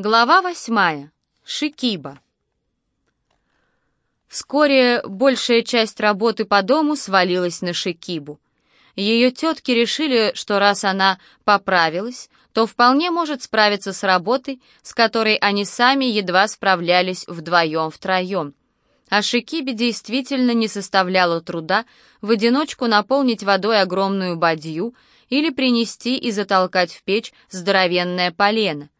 Глава восьмая. Шикиба. Вскоре большая часть работы по дому свалилась на Шикибу. Ее тетки решили, что раз она поправилась, то вполне может справиться с работой, с которой они сами едва справлялись вдвоем-втроем. А Шикибе действительно не составляло труда в одиночку наполнить водой огромную бадью или принести и затолкать в печь здоровенное полено.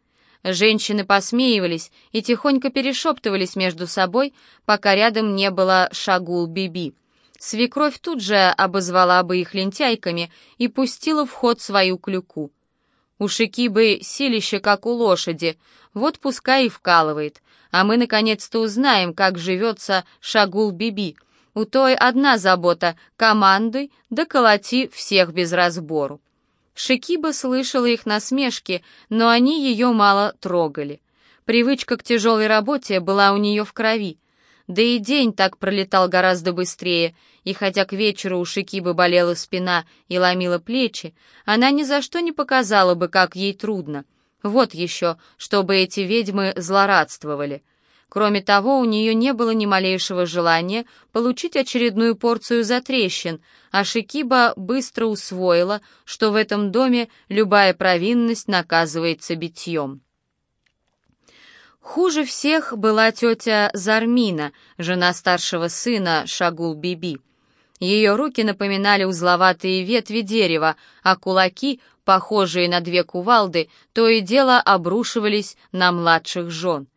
Женщины посмеивались и тихонько перешептывались между собой, пока рядом не было Шагул-Биби. Свекровь тут же обозвала бы их лентяйками и пустила в ход свою клюку. У Шикибы силище, как у лошади, вот пускай и вкалывает, а мы наконец-то узнаем, как живется Шагул-Биби. У той одна забота — командуй да колоти всех без разбору. Шикиба слышала их насмешки, но они ее мало трогали. Привычка к тяжелой работе была у нее в крови. Да и день так пролетал гораздо быстрее, и хотя к вечеру у Шикибы болела спина и ломила плечи, она ни за что не показала бы, как ей трудно. Вот еще, чтобы эти ведьмы злорадствовали. Кроме того, у нее не было ни малейшего желания получить очередную порцию затрещин, а Шикиба быстро усвоила, что в этом доме любая провинность наказывается битьем. Хуже всех была тетя Зармина, жена старшего сына Шагул-Биби. Ее руки напоминали узловатые ветви дерева, а кулаки, похожие на две кувалды, то и дело обрушивались на младших жен.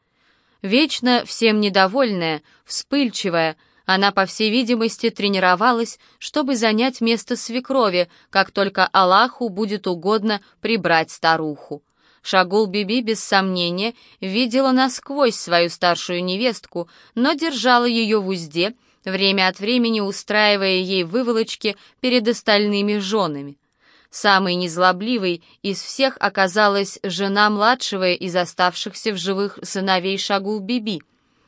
Вечно всем недовольная, вспыльчивая, она, по всей видимости, тренировалась, чтобы занять место свекрови, как только Аллаху будет угодно прибрать старуху. Шагул-Биби, без сомнения, видела насквозь свою старшую невестку, но держала ее в узде, время от времени устраивая ей выволочки перед остальными женами. Самой незлобливой из всех оказалась жена младшего из оставшихся в живых сыновей Шагул-Биби.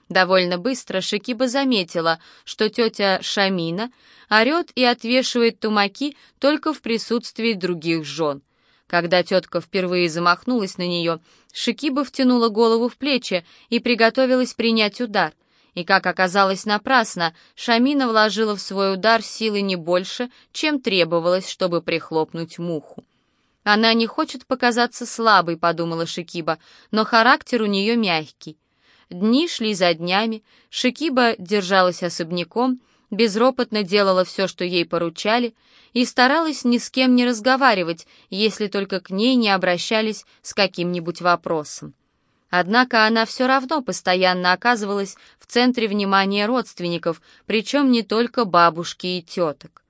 Довольно быстро Шикиба заметила, что тетя Шамина орет и отвешивает тумаки только в присутствии других жен. Когда тетка впервые замахнулась на нее, Шикиба втянула голову в плечи и приготовилась принять удар. И, как оказалось напрасно, Шамина вложила в свой удар силы не больше, чем требовалось, чтобы прихлопнуть муху. «Она не хочет показаться слабой», — подумала Шикиба, «но характер у нее мягкий». Дни шли за днями, Шикиба держалась особняком, безропотно делала все, что ей поручали, и старалась ни с кем не разговаривать, если только к ней не обращались с каким-нибудь вопросом. Однако она все равно постоянно оказывалась в центре внимания родственников, причем не только бабушки и теток.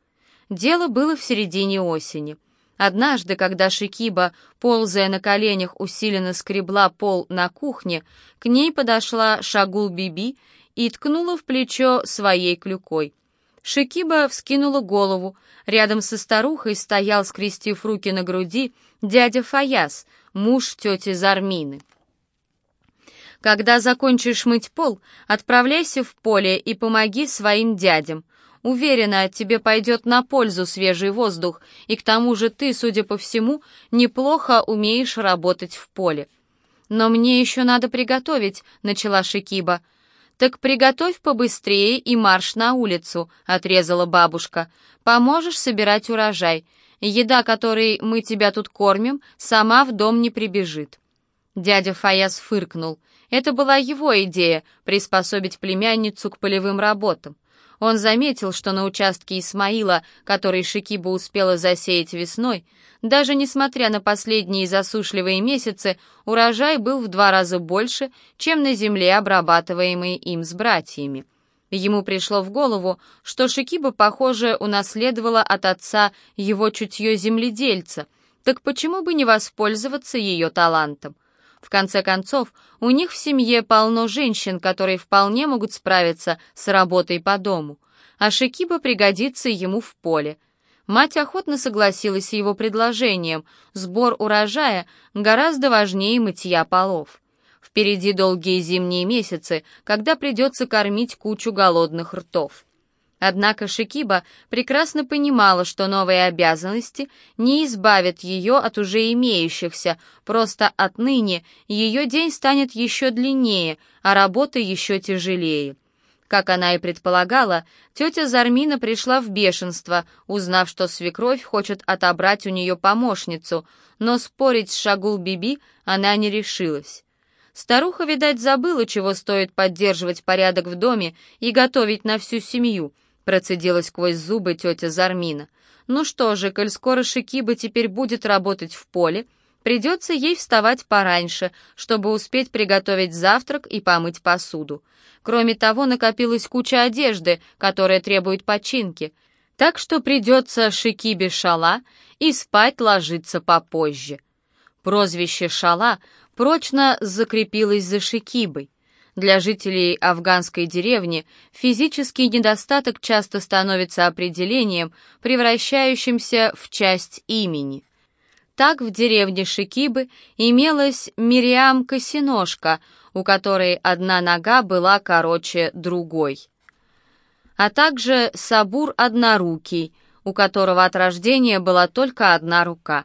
Дело было в середине осени. Однажды, когда Шикиба, ползая на коленях, усиленно скребла пол на кухне, к ней подошла Шагул-Биби и ткнула в плечо своей клюкой. Шикиба вскинула голову. Рядом со старухой стоял, скрестив руки на груди, дядя Фаяс, муж тети Зармины. Когда закончишь мыть пол, отправляйся в поле и помоги своим дядям. Уверена, тебе пойдет на пользу свежий воздух, и к тому же ты, судя по всему, неплохо умеешь работать в поле. Но мне еще надо приготовить, начала Шикиба. Так приготовь побыстрее и марш на улицу, отрезала бабушка. Поможешь собирать урожай. Еда, которой мы тебя тут кормим, сама в дом не прибежит. Дядя Фаяс фыркнул. Это была его идея — приспособить племянницу к полевым работам. Он заметил, что на участке Исмаила, который Шикиба успела засеять весной, даже несмотря на последние засушливые месяцы, урожай был в два раза больше, чем на земле, обрабатываемой им с братьями. Ему пришло в голову, что Шикиба, похоже, унаследовала от отца его чутье земледельца, так почему бы не воспользоваться ее талантом? В конце концов, у них в семье полно женщин, которые вполне могут справиться с работой по дому, а Шикиба пригодится ему в поле. Мать охотно согласилась с его предложением. Сбор урожая гораздо важнее мытья полов. Впереди долгие зимние месяцы, когда придется кормить кучу голодных ртов. Однако Шикиба прекрасно понимала, что новые обязанности не избавят ее от уже имеющихся, просто отныне ее день станет еще длиннее, а работа еще тяжелее. Как она и предполагала, тетя Зармина пришла в бешенство, узнав, что свекровь хочет отобрать у нее помощницу, но спорить с Шагул-Биби она не решилась. Старуха, видать, забыла, чего стоит поддерживать порядок в доме и готовить на всю семью — Процедила сквозь зубы тетя Зармина. «Ну что же, коль скоро Шикиба теперь будет работать в поле, придется ей вставать пораньше, чтобы успеть приготовить завтрак и помыть посуду. Кроме того, накопилась куча одежды, которая требует починки, так что придется Шикибе Шала и спать ложиться попозже». Прозвище Шала прочно закрепилось за Шикибой. Для жителей афганской деревни физический недостаток часто становится определением, превращающимся в часть имени. Так в деревне Шикибы имелась Мириам Косиножка, у которой одна нога была короче другой. А также Сабур Однорукий, у которого от рождения была только одна рука.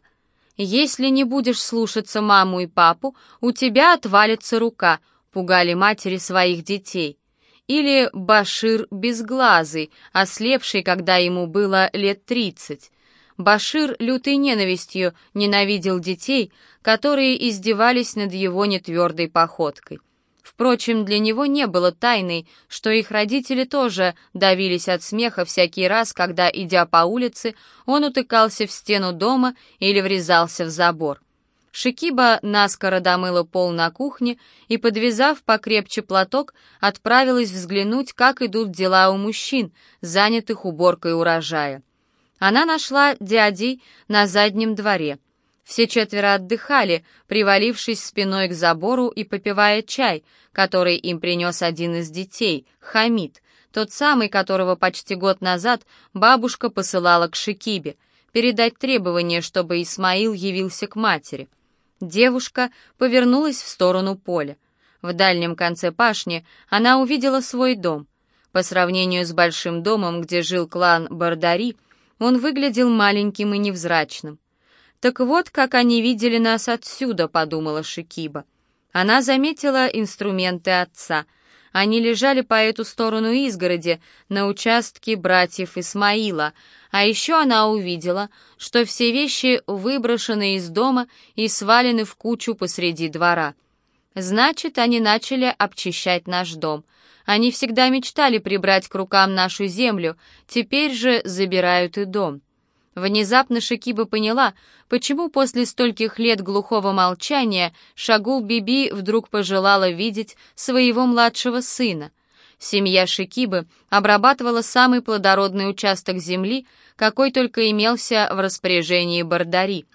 Если не будешь слушаться маму и папу, у тебя отвалится рука, пугали матери своих детей. Или Башир Безглазый, ослепший, когда ему было лет тридцать. Башир лютой ненавистью ненавидел детей, которые издевались над его нетвердой походкой. Впрочем, для него не было тайной, что их родители тоже давились от смеха всякий раз, когда, идя по улице, он утыкался в стену дома или врезался в забор. Шикиба наскоро домыла пол на кухне и, подвязав покрепче платок, отправилась взглянуть, как идут дела у мужчин, занятых уборкой урожая. Она нашла дядей на заднем дворе. Все четверо отдыхали, привалившись спиной к забору и попивая чай, который им принес один из детей, Хамид, тот самый, которого почти год назад бабушка посылала к Шикибе, передать требование, чтобы Исмаил явился к матери. Девушка повернулась в сторону поля. В дальнем конце пашни она увидела свой дом. По сравнению с большим домом, где жил клан Бардари, он выглядел маленьким и невзрачным. «Так вот, как они видели нас отсюда», — подумала Шикиба. Она заметила инструменты отца — они лежали по эту сторону изгороди, на участке братьев Исмаила, а еще она увидела, что все вещи выброшены из дома и свалены в кучу посреди двора. Значит, они начали обчищать наш дом. Они всегда мечтали прибрать к рукам нашу землю, теперь же забирают и дом. Внезапно Шикиба поняла, почему после стольких лет глухого молчания Шагул Биби вдруг пожелала видеть своего младшего сына. Семья Шикибы обрабатывала самый плодородный участок земли, какой только имелся в распоряжении Бардари.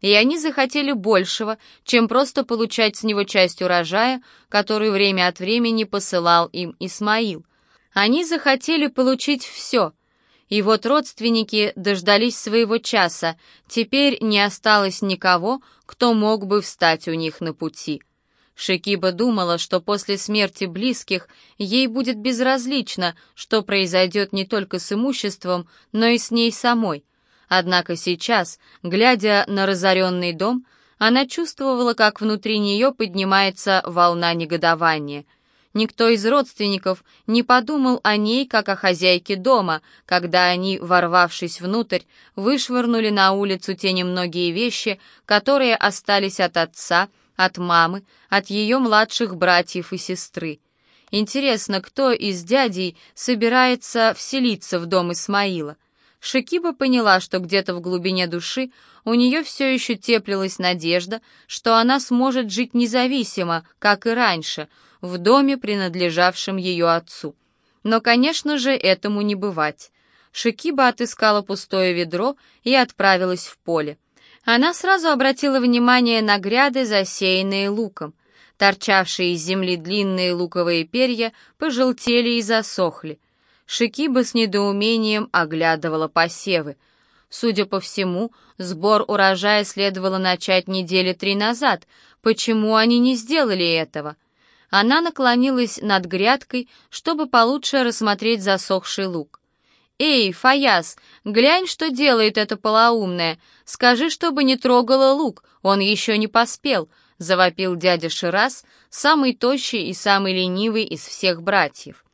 И они захотели большего, чем просто получать с него часть урожая, которую время от времени посылал им Исмаил. Они захотели получить все — и вот родственники дождались своего часа, теперь не осталось никого, кто мог бы встать у них на пути. Шикиба думала, что после смерти близких ей будет безразлично, что произойдет не только с имуществом, но и с ней самой. Однако сейчас, глядя на разоренный дом, она чувствовала, как внутри нее поднимается волна негодования — Никто из родственников не подумал о ней, как о хозяйке дома, когда они, ворвавшись внутрь, вышвырнули на улицу те немногие вещи, которые остались от отца, от мамы, от ее младших братьев и сестры. Интересно, кто из дядей собирается вселиться в дом Исмаила? Шикиба поняла, что где-то в глубине души у нее все еще теплилась надежда, что она сможет жить независимо, как и раньше — в доме, принадлежавшем ее отцу. Но, конечно же, этому не бывать. Шикиба отыскала пустое ведро и отправилась в поле. Она сразу обратила внимание на гряды, засеянные луком. Торчавшие из земли длинные луковые перья пожелтели и засохли. Шикиба с недоумением оглядывала посевы. Судя по всему, сбор урожая следовало начать недели три назад. Почему они не сделали этого? Она наклонилась над грядкой, чтобы получше рассмотреть засохший лук. «Эй, Фаяс, глянь, что делает эта полоумная. Скажи, чтобы не трогала лук, он еще не поспел», — завопил дядя Шираз, самый тощий и самый ленивый из всех братьев.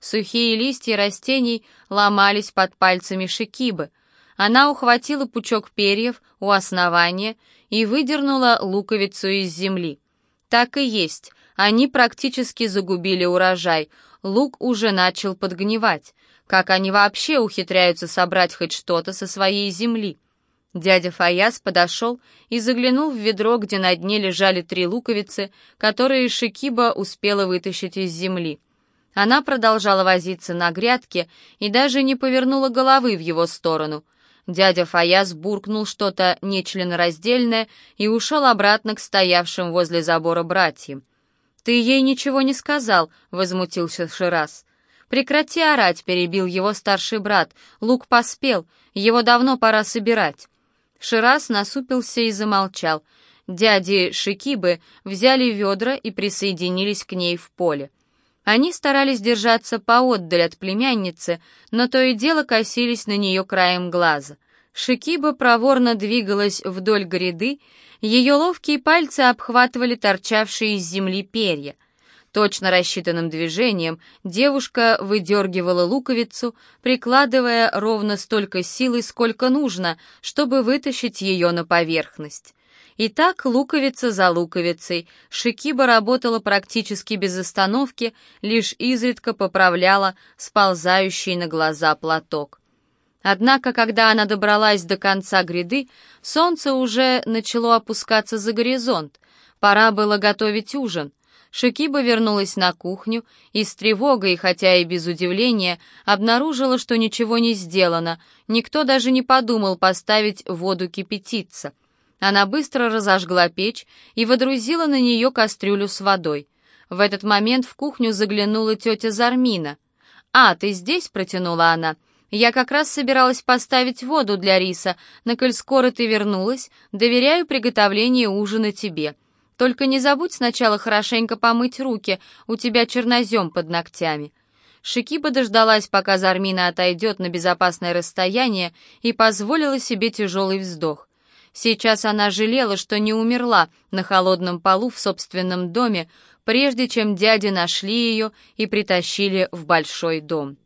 Сухие листья растений ломались под пальцами Шикибы. Она ухватила пучок перьев у основания и выдернула луковицу из земли. Так и есть, они практически загубили урожай, лук уже начал подгнивать. Как они вообще ухитряются собрать хоть что-то со своей земли? Дядя Фаяс подошел и заглянул в ведро, где на дне лежали три луковицы, которые Шикиба успела вытащить из земли. Она продолжала возиться на грядке и даже не повернула головы в его сторону. Дядя Фаяс буркнул что-то нечленораздельное и ушел обратно к стоявшим возле забора братьям. «Ты ей ничего не сказал», — возмутился Шираз. «Прекрати орать», — перебил его старший брат. «Лук поспел, его давно пора собирать». Шираз насупился и замолчал. Дяди Шикибы взяли ведра и присоединились к ней в поле. Они старались держаться поотдаль от племянницы, но то и дело косились на нее краем глаза. Шикиба проворно двигалась вдоль гряды, ее ловкие пальцы обхватывали торчавшие из земли перья — Точно рассчитанным движением девушка выдергивала луковицу, прикладывая ровно столько силы, сколько нужно, чтобы вытащить ее на поверхность. И так луковица за луковицей. Шикиба работала практически без остановки, лишь изредка поправляла сползающий на глаза платок. Однако, когда она добралась до конца гряды, солнце уже начало опускаться за горизонт. Пора было готовить ужин. Шикиба вернулась на кухню и с тревогой, хотя и без удивления, обнаружила, что ничего не сделано, никто даже не подумал поставить воду кипятиться. Она быстро разожгла печь и водрузила на нее кастрюлю с водой. В этот момент в кухню заглянула тетя Зармина. «А, ты здесь?» — протянула она. «Я как раз собиралась поставить воду для риса, но коль скоро ты вернулась, доверяю приготовление ужина тебе». Только не забудь сначала хорошенько помыть руки, у тебя чернозем под ногтями». Шикиба дождалась, пока Зармина отойдет на безопасное расстояние и позволила себе тяжелый вздох. Сейчас она жалела, что не умерла на холодном полу в собственном доме, прежде чем дяди нашли ее и притащили в большой дом.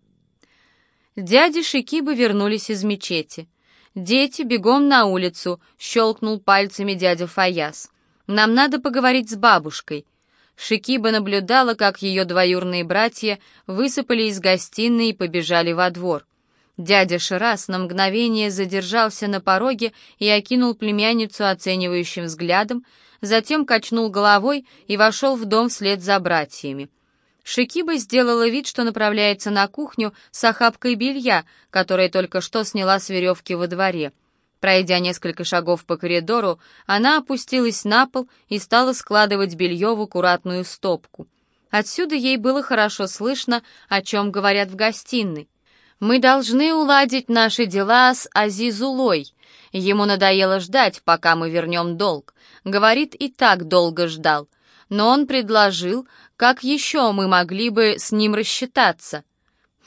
Дяди Шикибы вернулись из мечети. «Дети, бегом на улицу!» — щелкнул пальцами дядя Фаяс. Нам надо поговорить с бабушкой». Шикиба наблюдала, как ее двоюрные братья высыпали из гостиной и побежали во двор. Дядя Ширас на мгновение задержался на пороге и окинул племянницу оценивающим взглядом, затем качнул головой и вошел в дом вслед за братьями. Шикиба сделала вид, что направляется на кухню с охапкой белья, которое только что сняла с веревки во дворе. Пройдя несколько шагов по коридору, она опустилась на пол и стала складывать белье в аккуратную стопку. Отсюда ей было хорошо слышно, о чем говорят в гостиной. «Мы должны уладить наши дела с Азизулой. Ему надоело ждать, пока мы вернем долг. Говорит, и так долго ждал. Но он предложил, как еще мы могли бы с ним рассчитаться».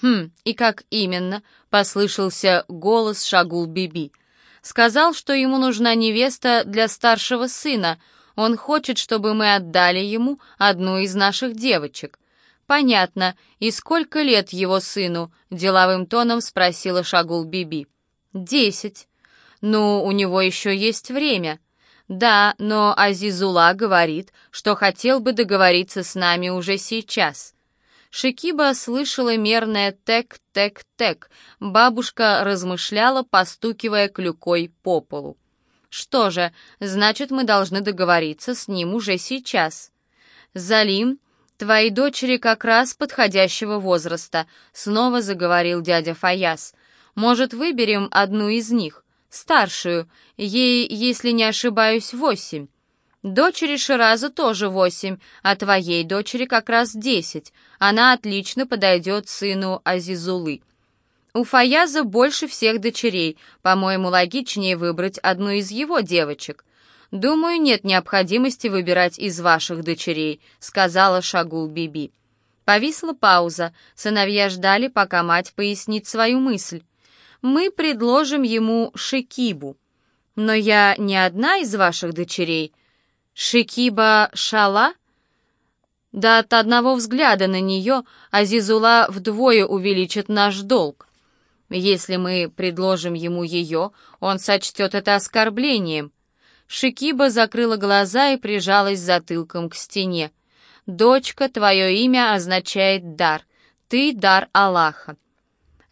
«Хм, и как именно?» — послышался голос Шагул-Биби. — Сказал, что ему нужна невеста для старшего сына. Он хочет, чтобы мы отдали ему одну из наших девочек. Понятно. И сколько лет его сыну? Деловым тоном спросила Шагул Биби. Десять. Ну, у него еще есть время. Да, но Азизула говорит, что хотел бы договориться с нами уже сейчас. Шикиба слышала мерное тек-тек-тек. Бабушка размышляла, постукивая клюкой по полу. «Что же, значит, мы должны договориться с ним уже сейчас». «Залим, твои дочери как раз подходящего возраста», — снова заговорил дядя Фаяс. «Может, выберем одну из них, старшую, ей, если не ошибаюсь, восемь. Дочери Шираза тоже восемь, а твоей дочери как раз десять. Она отлично подойдет сыну Азизулы. У Фаяза больше всех дочерей, по-моему, логичнее выбрать одну из его девочек. Думаю, нет необходимости выбирать из ваших дочерей, сказала Шагул Биби. Повисла пауза, сыновья ждали, пока мать пояснит свою мысль. «Мы предложим ему Шикибу. Но я не одна из ваших дочерей. Шикиба Шала?» Да от одного взгляда на нее Азизула вдвое увеличит наш долг. Если мы предложим ему ее, он сочтет это оскорблением. Шикиба закрыла глаза и прижалась затылком к стене. «Дочка, твое имя означает дар. Ты дар Аллаха».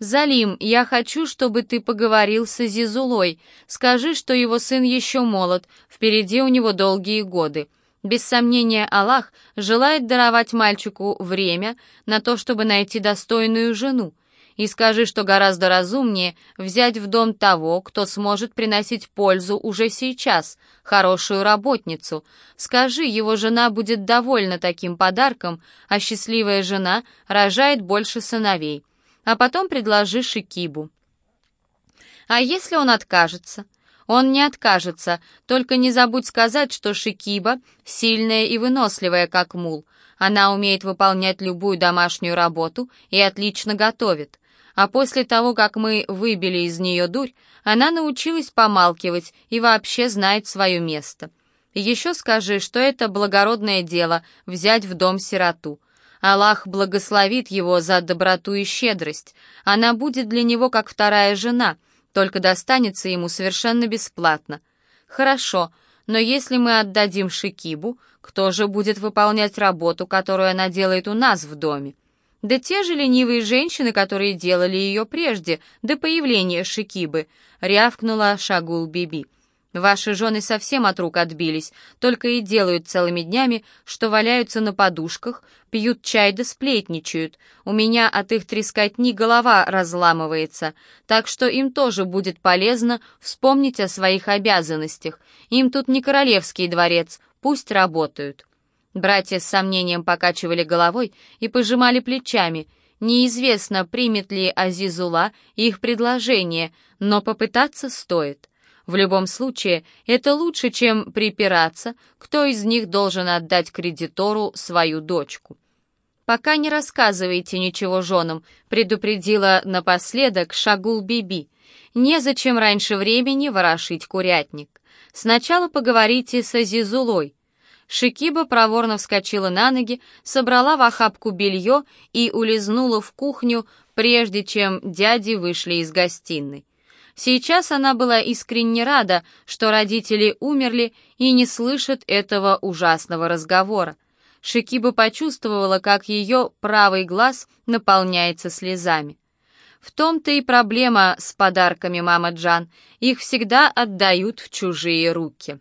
«Залим, я хочу, чтобы ты поговорил с Азизулой. Скажи, что его сын еще молод, впереди у него долгие годы. Без сомнения, Аллах желает даровать мальчику время на то, чтобы найти достойную жену. И скажи, что гораздо разумнее взять в дом того, кто сможет приносить пользу уже сейчас, хорошую работницу. Скажи, его жена будет довольна таким подарком, а счастливая жена рожает больше сыновей. А потом предложи Шикибу. А если он откажется? Он не откажется, только не забудь сказать, что Шикиба сильная и выносливая, как мул. Она умеет выполнять любую домашнюю работу и отлично готовит. А после того, как мы выбили из нее дурь, она научилась помалкивать и вообще знает свое место. Еще скажи, что это благородное дело — взять в дом сироту. Аллах благословит его за доброту и щедрость. Она будет для него как вторая жена — только достанется ему совершенно бесплатно. Хорошо, но если мы отдадим Шикибу, кто же будет выполнять работу, которую она делает у нас в доме? Да те же ленивые женщины, которые делали ее прежде, до появления Шикибы, рявкнула Шагул Биби. Ваши жены совсем от рук отбились, только и делают целыми днями, что валяются на подушках, пьют чай да сплетничают. У меня от их трескотни голова разламывается, так что им тоже будет полезно вспомнить о своих обязанностях. Им тут не королевский дворец, пусть работают». Братья с сомнением покачивали головой и пожимали плечами. Неизвестно, примет ли Азизула их предложение, но попытаться стоит. В любом случае, это лучше, чем припираться, кто из них должен отдать кредитору свою дочку. «Пока не рассказывайте ничего женам», — предупредила напоследок Шагул Биби. «Незачем раньше времени ворошить курятник. Сначала поговорите с Азизулой». Шикиба проворно вскочила на ноги, собрала в охапку белье и улизнула в кухню, прежде чем дяди вышли из гостиной. Сейчас она была искренне рада, что родители умерли и не слышат этого ужасного разговора. Шикиба почувствовала, как ее правый глаз наполняется слезами. В том-то и проблема с подарками, мама Джан. Их всегда отдают в чужие руки.